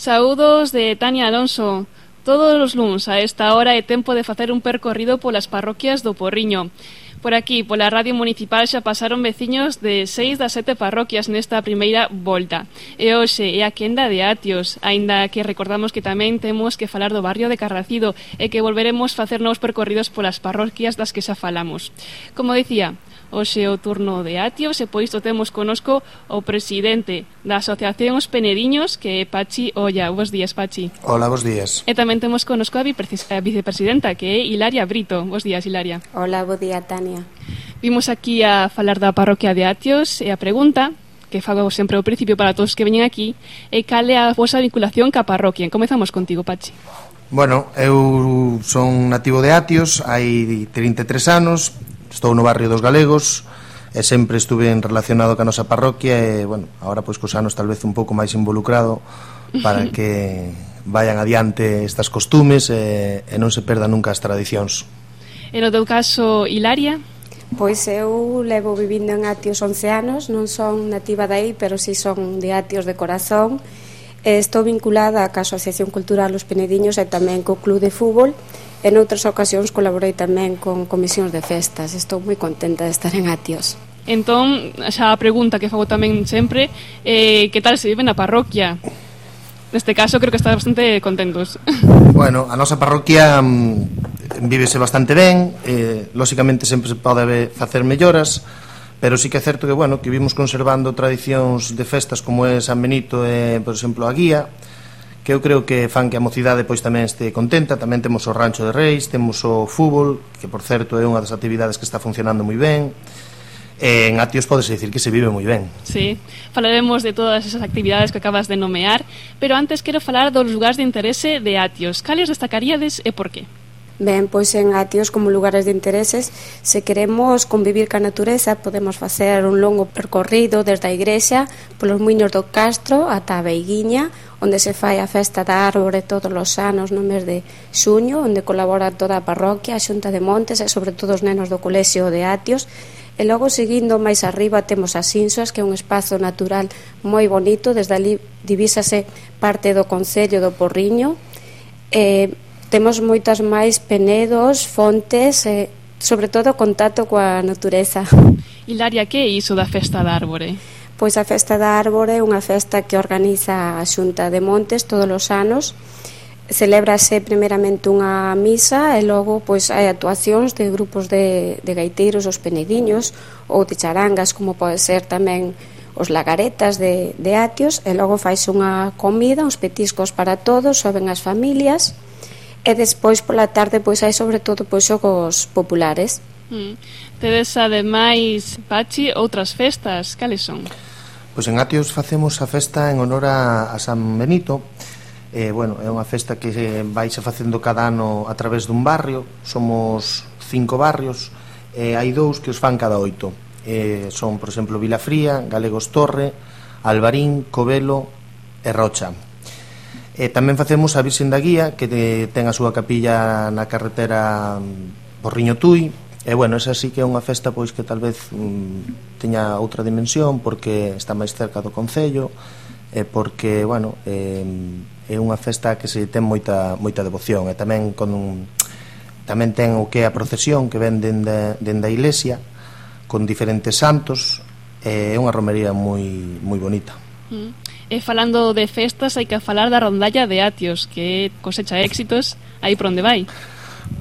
Saúdos de Tania Alonso. Todos os luns a esta hora é tempo de facer un percorrido polas parroquias do Porriño. Por aquí, pola radio municipal xa pasaron veciños de seis das sete parroquias nesta primeira volta. E hoxe é a quenda de Atios, aínda que recordamos que tamén temos que falar do barrio de Carracido e que volveremos facer novos percorridos polas parroquias das que xa falamos. Como dicía, Hoxe o turno de Atios e pois o temos conosco o presidente da Asociación Os Penediños, que é Pachi Olla. Bos días, Pachi. Hola, bos días. E tamén temos conosco a, a vicepresidenta que é Hilaria Brito. Bos días, Hilaria. Hola, bo día, Tania. Vimos aquí a falar da parroquia de Atios e a pregunta que fago sempre ao principio para todos que veñen aquí é cal é a vosa vinculación ca parroquia. Comezamos contigo, Pachi. Bueno, eu son nativo de Atios, hai 33 anos, Estou no barrio dos galegos e sempre estuve relacionado ca nosa parroquia e, bueno, agora pois cos anos tal vez un pouco máis involucrado para que vayan adiante estas costumes e, e non se perdan nunca as tradicións. E no teu caso, Hilaria? Pois eu levo vivindo en Atios 11 anos, non son nativa de aí, pero si sí son de Atios de corazón, Estou vinculada ca Asociación Cultural Os Penediños e tamén co Club de Fútbol En outras ocasións colaborei tamén con comisións de festas. Estou moi contenta de estar en Atios. Entón, xa a pregunta que fago tamén sempre, eh, que tal se vive na parroquia? Neste caso, creo que está bastante contentos. Bueno, a nosa parroquia mm, vívese bastante ben, eh, lóxicamente sempre se pode facer melloras, pero sí que é certo que, bueno, que vimos conservando tradicións de festas como é San Benito e, por exemplo, a Guía, que eu creo que fan que a mocidade pois tamén este contenta, tamén temos o Rancho de Reis, temos o fútbol, que por certo é unha das actividades que está funcionando moi ben, en Atios podes dicir que se vive moi ben. Sí, falaremos de todas esas actividades que acabas de nomear, pero antes quero falar dos lugares de interese de Atios. Cales destacaríades e por qué? Ben, pois en Atios como lugares de intereses, se queremos convivir ca natureza, podemos facer un longo percorrido desde a igrexa polos muiños do Castro ata a Beiguiña, onde se fai a festa da árbore todos os anos no mes de xuño, onde colabora toda a parroquia, a Xunta de Montes e sobre todo os nenos do Colexio de Atios, E logo seguindo máis arriba temos as Insoas, que é un espazo natural moi bonito, desde ali divísase parte do Concello do Porriño. E temos moitas máis penedos, fontes e sobre todo contacto coa natureza. Hilaria, que é iso da Festa da Árbore? Pois a Festa da Árbore é unha festa que organiza a Xunta de Montes todos os anos. Celébrase primeramente unha misa e logo pois hai actuacións de grupos de, de gaiteiros, os penediños ou de charangas, como pode ser tamén os lagaretas de, de Atios e logo faise unha comida, uns petiscos para todos, soben as familias E despois pola tarde pois hai sobre todo pois xogos populares. Mm. Tedes ademais, Pachi, outras festas, cales son? Pois en Atios facemos a festa en honor a, a San Benito. Eh, bueno, é unha festa que vai se facendo cada ano a través dun barrio. Somos cinco barrios, eh, hai dous que os fan cada oito. Eh, son, por exemplo, Vilafría, Galegos Torre, Albarín, Covelo e Rocha. E tamén facemos a Virxen da Guía, que ten a súa capilla na carretera mm, Borriño Tui, E bueno, esa sí que é unha festa pois que tal vez mm, teña outra dimensión porque está máis cerca do concello e porque, bueno, eh, é unha festa que se ten moita moita devoción e tamén con un, tamén ten o que é a procesión que ven dende, dende a iglesia con diferentes santos e é unha romería moi moi bonita. Mm. E falando de festas, hai que falar da rondalla de Atios, que cosecha éxitos aí por onde vai.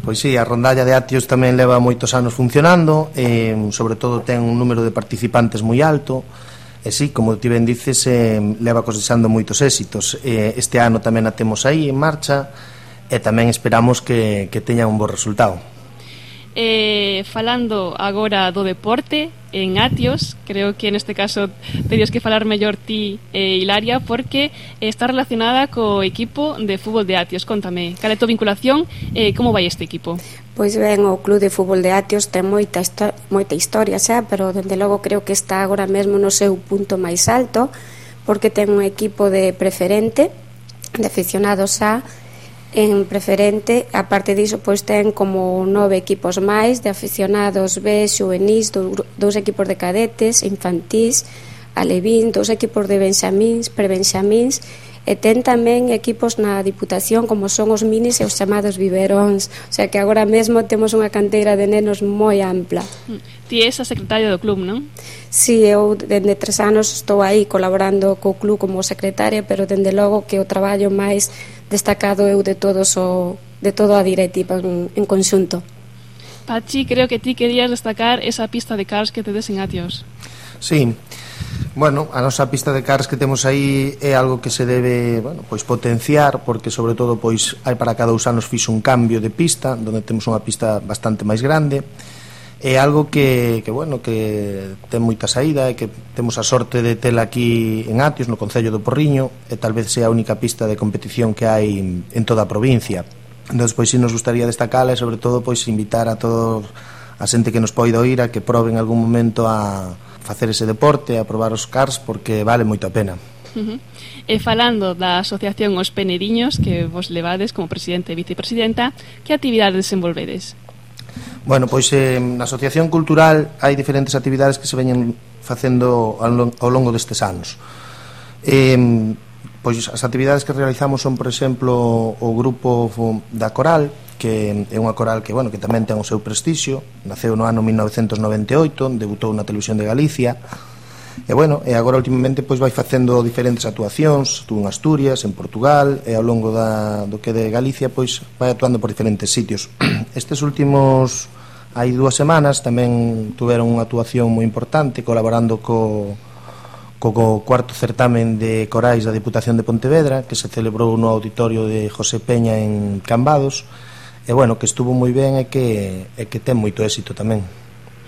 Pois sí, a rondalla de Atios tamén leva moitos anos funcionando, e, sobre todo ten un número de participantes moi alto, E sí, como ti ben dices, eh, leva cosechando moitos éxitos. Eh, este ano tamén a temos aí en marcha e tamén esperamos que, que teña un bo resultado eh, falando agora do deporte en Atios, creo que neste caso terías que falar mellor ti, eh, Hilaria, porque está relacionada co equipo de fútbol de Atios. Contame, cal é a tua vinculación e eh, como vai este equipo? Pois ben, o Club de Fútbol de Atios ten moita, moita historia xa, pero dende logo creo que está agora mesmo no seu punto máis alto, porque ten un equipo de preferente, de aficionados xa, en preferente, a parte diso, pois ten como nove equipos máis de aficionados B, xuvenís, dous equipos de cadetes, infantís, alevín, dous equipos de benxamins, prebenxamins, e ten tamén equipos na Diputación como son os minis e os chamados biberóns, o sea que agora mesmo temos unha canteira de nenos moi ampla. Ti és a secretaria do club, non? Si, sí, eu dende tres anos estou aí colaborando co club como secretaria, pero dende logo que o traballo máis destacado eu de todos o de todo a directiva en, en conxunto. Pachi, creo que ti querías destacar esa pista de cars que tedes en Atios. Sí. Bueno, a nosa pista de cars que temos aí é algo que se debe, bueno, pois potenciar porque sobre todo pois hai para cada dous anos fixo un cambio de pista, onde temos unha pista bastante máis grande é algo que, que bueno, que ten moita saída e que temos a sorte de tela aquí en Atios, no Concello do Porriño, e tal vez sea a única pista de competición que hai en toda a provincia. Entón, pois, si nos gustaría destacala e, sobre todo, pois, invitar a todos a xente que nos poida oír a que proben algún momento a facer ese deporte, a probar os cars, porque vale moito a pena. Uh -huh. E falando da asociación Os Peneriños, que vos levades como presidente e vicepresidenta, que actividades desenvolvedes? Bueno, pois eh, na Asociación Cultural hai diferentes actividades que se veñen facendo ao longo destes anos. Eh, pois as actividades que realizamos son, por exemplo, o grupo da Coral, que é unha coral que, bueno, que tamén ten o seu prestixio, naceu no ano 1998, debutou na Televisión de Galicia, E bueno, e agora últimamente pois vai facendo diferentes actuacións, estuvo en Asturias, en Portugal, e ao longo da, do que de Galicia pois vai actuando por diferentes sitios. Estes últimos Hai dúas semanas tamén tuveron unha actuación moi importante colaborando co, co, co cuarto certamen de corais da Diputación de Pontevedra que se celebrou no auditorio de José Peña en Cambados e bueno, que estuvo moi ben e que, e que ten moito éxito tamén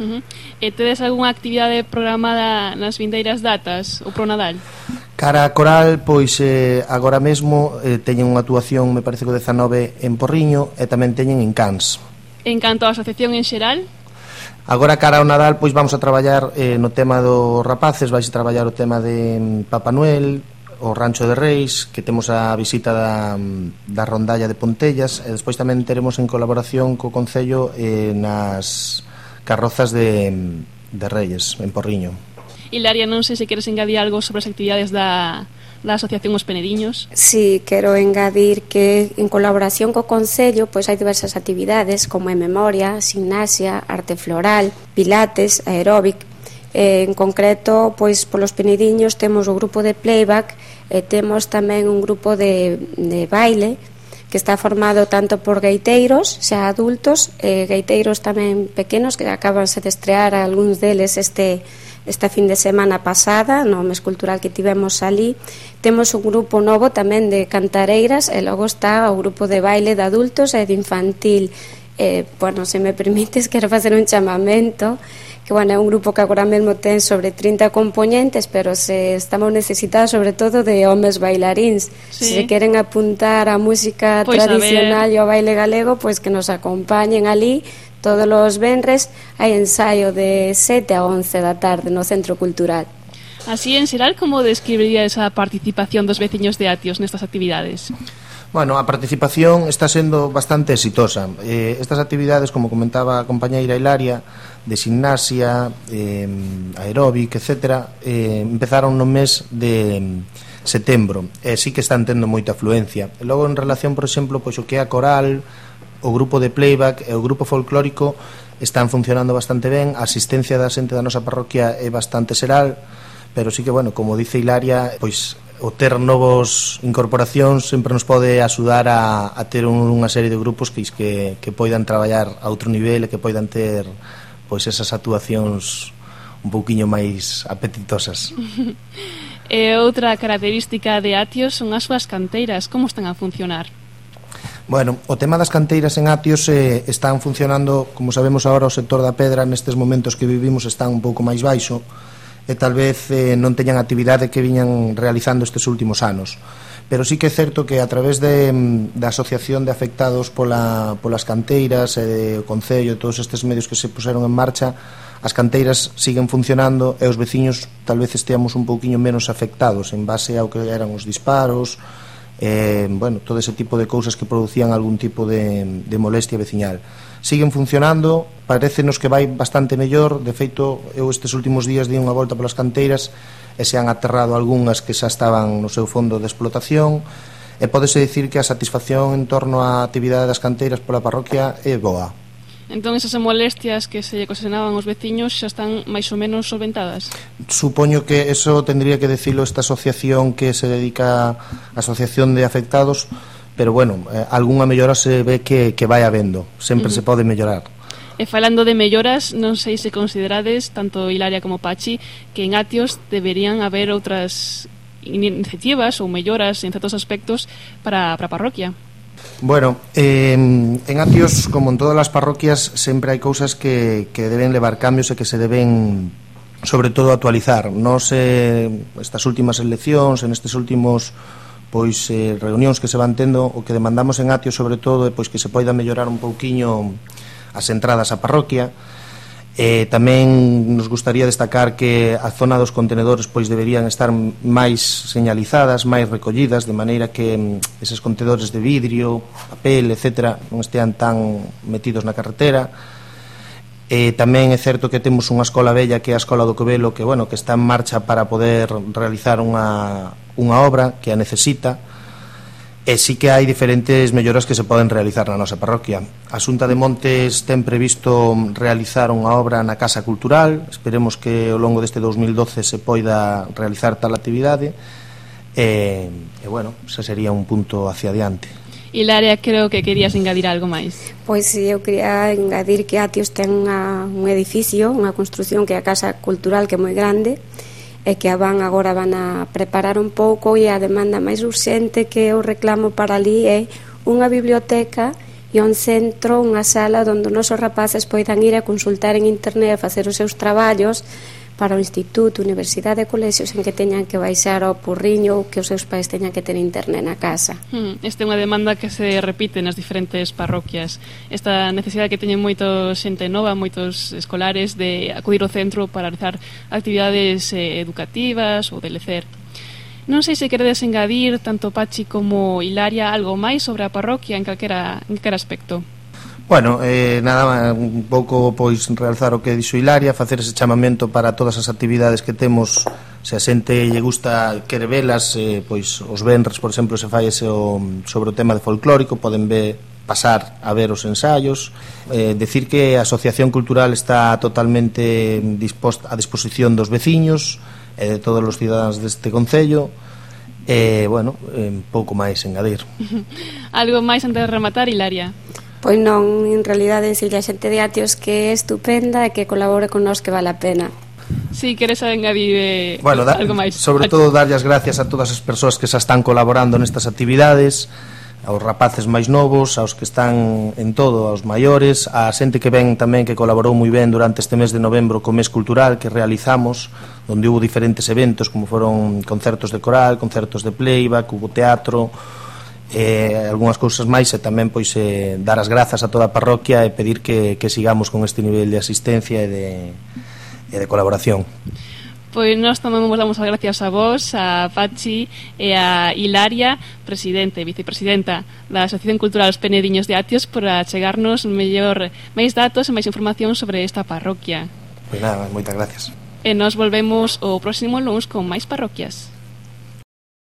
Uh -huh. E tedes algunha actividade programada nas vindeiras datas ou pro Nadal? Cara a coral, pois eh, agora mesmo eh, teñen unha actuación, me parece que o 19 en Porriño e tamén teñen en Cans en canto á asociación en xeral? Agora cara ao Nadal pois vamos a traballar eh, no tema dos rapaces, vais a traballar o tema de mm, Papá Noel, o Rancho de Reis, que temos a visita da, mm, da rondalla de Pontellas, e despois tamén teremos en colaboración co Concello eh, nas carrozas de, mm, de Reyes, en Porriño. Hilaria, non sei se queres engadir algo sobre as actividades da, da Asociación Os Penediños. Sí, quero engadir que en colaboración co Concello pois hai diversas actividades como é memoria, gimnasia, arte floral, pilates, aeróbic. Eh, en concreto, pois polos Penediños temos o grupo de playback e temos tamén un grupo de, de baile que está formado tanto por gaiteiros, xa adultos, e gaiteiros tamén pequenos que acabanse de estrear algúns deles este esta fin de semana pasada no mes cultural que tivemos ali temos un grupo novo tamén de cantareiras e logo está o grupo de baile de adultos e de infantil. Eh, bueno, se me permites quero facer un chamamento que bueno, é un grupo que agora mesmo ten sobre 30 componentes, pero se estamos necesitados sobre todo de homes bailarins. Sí. Se queren apuntar a música pois, pues tradicional e ao baile galego, pois que nos acompañen ali, Todos os venres hai ensaio de 7 a 11 da tarde no Centro Cultural. Así, en xeral, como describiría esa participación dos veciños de Atios nestas actividades? Bueno, a participación está sendo bastante exitosa. Eh, estas actividades, como comentaba a compañeira Hilaria, de gimnasia, eh, aeróbic, etc., eh, empezaron no mes de setembro. E eh, sí que están tendo moita afluencia. E logo, en relación, por exemplo, pois o que é a coral, o grupo de playback e o grupo folclórico están funcionando bastante ben, a asistencia da xente da nosa parroquia é bastante seral, pero sí que, bueno, como dice Hilaria, pois o ter novos incorporacións sempre nos pode axudar a, a ter unha serie de grupos que, que, que poidan traballar a outro nivel e que poidan ter pois esas actuacións un pouquiño máis apetitosas. e outra característica de Atios son as súas canteiras, como están a funcionar? Bueno, o tema das canteiras en Atios eh, están funcionando, como sabemos agora o sector da pedra nestes momentos que vivimos está un pouco máis baixo e tal vez eh, non teñan actividade que viñan realizando estes últimos anos. Pero sí que é certo que a través de, mm, da Asociación de Afectados pola, polas Canteiras e do Concello, e todos estes medios que se puseron en marcha, as canteiras siguen funcionando e os veciños tal vez esteamos un pouquiño menos afectados en base ao que eran os disparos, eh, bueno, todo ese tipo de cousas que producían algún tipo de, de molestia veciñal. Siguen funcionando, parecenos que vai bastante mellor, de feito, eu estes últimos días di unha volta polas canteiras e se han aterrado algunhas que xa estaban no seu fondo de explotación, e podese dicir que a satisfacción en torno á actividade das canteiras pola parroquia é boa. Entón esas molestias que se lle ocasionaban os veciños xa están máis ou menos solventadas. Supoño que eso tendría que decirlo esta asociación que se dedica a Asociación de Afectados, pero bueno, eh, algunha mellora se ve que, que vai habendo, sempre uh -huh. se pode mellorar. E falando de melloras, non sei se considerades, tanto Hilaria como Pachi, que en Atios deberían haber outras iniciativas ou melloras en certos aspectos para, para a parroquia. Bueno, eh, en Atios, como en todas as parroquias, sempre hai cousas que, que deben levar cambios e que se deben sobre todo actualizar. Nos eh, estas últimas eleccións, en estes últimos pois eh, reunións que se van tendo, o que demandamos en Atios sobre todo é pois que se poida mellorar un pouquiño as entradas á parroquia Eh, tamén nos gustaría destacar que a zona dos contenedores pois deberían estar máis señalizadas, máis recollidas, de maneira que mm, eses contenedores de vidrio, papel, etc., non estean tan metidos na carretera. Eh, tamén é certo que temos unha escola bella que é a Escola do Covelo que, bueno, que está en marcha para poder realizar unha, unha obra que a necesita E sí que hai diferentes melloras que se poden realizar na nosa parroquia. A Xunta de Montes ten previsto realizar unha obra na Casa Cultural, esperemos que ao longo deste 2012 se poida realizar tal actividade, e, e bueno, xa sería un punto hacia adiante. Hilaria, creo que querías engadir algo máis. Pois sí, eu quería engadir que Atios ten unha, un edificio, unha construción que é a Casa Cultural que é moi grande, e que a van agora van a preparar un pouco e a demanda máis urxente que eu reclamo para ali é unha biblioteca e un centro, unha sala onde os nosos rapaces poidan ir a consultar en internet, a facer os seus traballos para o instituto, universidade e colexios en que teñan que baixar ao purriño ou que os seus pais teñan que ter internet na casa. Hmm, esta é unha demanda que se repite nas diferentes parroquias. Esta necesidade que teñen moito xente nova, moitos escolares de acudir ao centro para realizar actividades eh, educativas ou de lecer. Non sei se queredes engadir tanto Pachi como Hilaria algo máis sobre a parroquia en calquera, en calquera aspecto. Bueno, eh, nada, un pouco pois realzar o que dixo Hilaria, facer ese chamamento para todas as actividades que temos, se a xente lle gusta quere velas, eh, pois os venres, por exemplo, se fai ese o, sobre o tema de folclórico, poden ver pasar a ver os ensaios. Eh, decir que a Asociación Cultural está totalmente disposta, a disposición dos veciños e de todos os cidadáns deste Concello e, eh, bueno, eh, pouco máis engadir Algo máis antes de rematar, Hilaria. Pois non, en realidade, se a xente de Atios que é estupenda e que colabore con nós que vale a pena. Si, sí, queres engadir eh, bueno, da, algo máis Sobre todo darlle as gracias a todas as persoas que xa están colaborando nestas actividades aos rapaces máis novos, aos que están en todo, aos maiores, a xente que ven tamén que colaborou moi ben durante este mes de novembro co mes cultural que realizamos, onde hubo diferentes eventos como foron concertos de coral, concertos de playback, cubo teatro, eh, algunhas cousas máis e tamén pois eh, dar as grazas a toda a parroquia e pedir que, que sigamos con este nivel de asistencia e de, e de colaboración. Pois nós tamén vos damos as gracias a vos, a Pachi e a Hilaria, presidente e vicepresidenta da Asociación Cultural Os Penediños de Atios, por achegarnos mellor máis datos e máis información sobre esta parroquia. Pois nada, moitas gracias. E nos volvemos o próximo lunes con máis parroquias.